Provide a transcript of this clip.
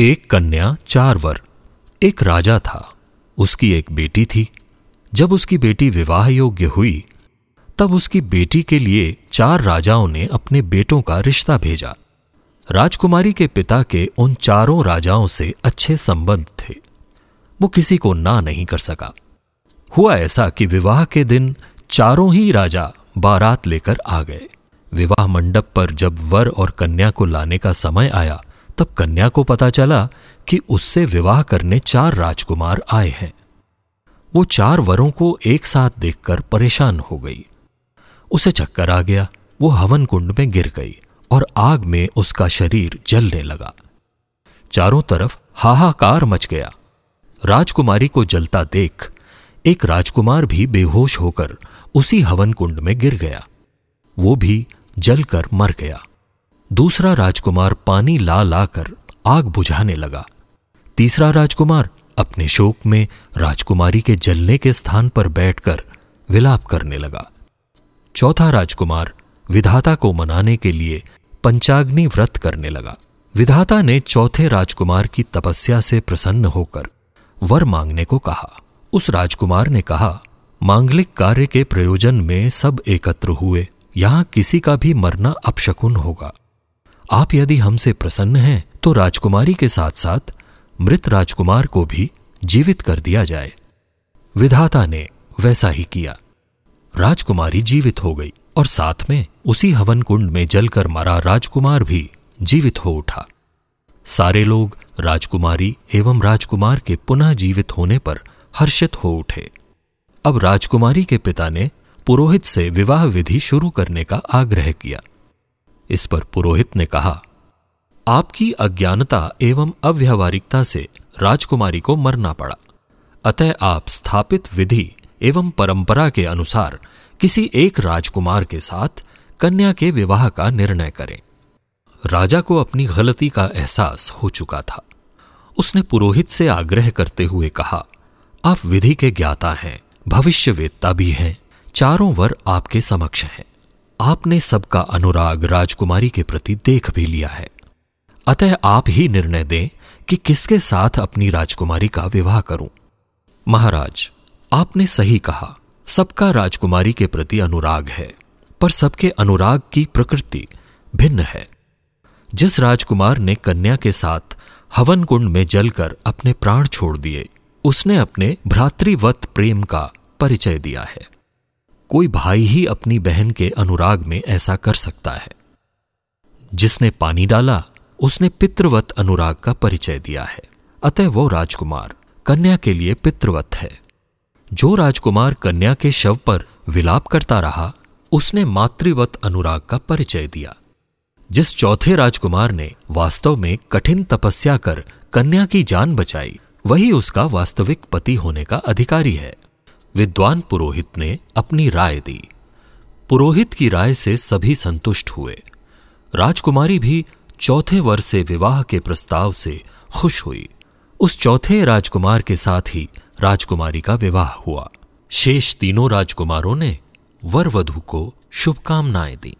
एक कन्या चार वर। एक राजा था। उसकी एक बेटी थी। जब उसकी बेटी विवाह योग्य हुई, तब उसकी बेटी के लिए चार राजाओं ने अपने बेटों का रिश्ता भेजा। राजकुमारी के पिता के उन चारों राजाओं से अच्छे संबंध थे। वो किसी को ना नहीं कर सका। हुआ ऐसा कि विवाह के दिन चारों ही राजा बारात लेकर आ गए। विवाह मंडप पर जब वर और कन्या को लाने का समय आया तब कन्या को पता चला कि उससे विवाह करने चार राजकुमार आए हैं। वो चार वरों को एक साथ देखकर परेशान हो गई। उसे चक्कर आ गया, वो हवन कुंड में गिर गई और आग में उसका शरीर जलने लगा। चारों तरफ़ हाहाकार मच गया। राजकुमारी को जलता देख एक राजकुमार भी बेहोश होकर उसी हवन कुंड में गिर गया। वो भी जलकर मर गया। दूसरा राजकुमार पानी ला लाकर आग बुझाने लगा। तीसरा राजकुमार अपने शोक में राजकुमारी के जलने के स्थान पर बैठकर विलाप करने लगा। चौथा राजकुमार विधाता को मनाने के लिए पंचाग्नि व्रत करने लगा। विधाता ने चौथे राजकुमार की तपस्या से प्रसन्न होकर वर मांगने को कहा। उस राजकुमार ने कहा, मांगलिक कार्य के प्रयोजन में सब एकत्र हुए। यहाँ किसी का भी मरना अपशकुन होगा। आप यदि हमसे प्रसन्न हैं तो राजकुमारी के साथ साथ मृत राजकुमार को भी जीवित कर दिया जाए। विधाता ने वैसा ही किया। राजकुमारी जीवित हो गई और साथ में उसी हवन कुंड में जलकर मरा राजकुमार भी जीवित हो उठा। सारे लोग राजकुमारी एवं राजकुमार के पुनः जीवित होने पर हर्षित हो उठे। अब राजकुमारी के पिता ने पुरोहित से विवाह विधि शुरू करने का आग्रह किया। इस पर पुरोहित ने कहा, आपकी अज्ञानता एवं अव्यवहारिकता से राजकुमारी को मरना पड़ा। अतः आप स्थापित विधि एवं परंपरा के अनुसार किसी एक राजकुमार के साथ कन्या के विवाह का निर्णय करें। राजा को अपनी गलती का एहसास हो चुका था। उसने पुरोहित से आग्रह करते हुए कहा, आप विधि के ज्ञाता हैं, भविष्यवेत्ता भी हैं, चारों वर आपके समक्ष हैं। आपने सबका अनुराग राजकुमारी के प्रति देख भी लिया है। अतः आप ही निर्णय दें कि किसके साथ अपनी राजकुमारी का विवाह करूँ। महाराज, आपने सही कहा, सबका राजकुमारी के प्रति अनुराग है, पर सबके अनुराग की प्रकृति भिन्न है। जिस राजकुमार ने कन्या के साथ हवन कुंड में जलकर अपने प्राण छोड़ दिए, उसने अपने भ्रातृवत प्रेम का परिचय दिया है। कोई भाई ही अपनी बहन के अनुराग में ऐसा कर सकता है। जिसने पानी डाला, उसने पितृवत अनुराग का परिचय दिया है। अतः वो राजकुमार कन्या के लिए पितृवत है। जो राजकुमार कन्या के शव पर विलाप करता रहा, उसने मातृवत अनुराग का परिचय दिया। जिस चौथे राजकुमार ने वास्तव में कठिन तपस्या कर कन्या की जान बचाई, वही उसका वास्तविक पति होने का अधिकारी है। विद्वान पुरोहित ने अपनी राय दी। पुरोहित की राय से सभी संतुष्ट हुए। राजकुमारी भी चौथे वर्ष से विवाह के प्रस्ताव से खुश हुई। उस चौथे राजकुमार के साथ ही राजकुमारी का विवाह हुआ। शेष तीनों राजकुमारों ने वर वधु को शुभकामनाएँ दी।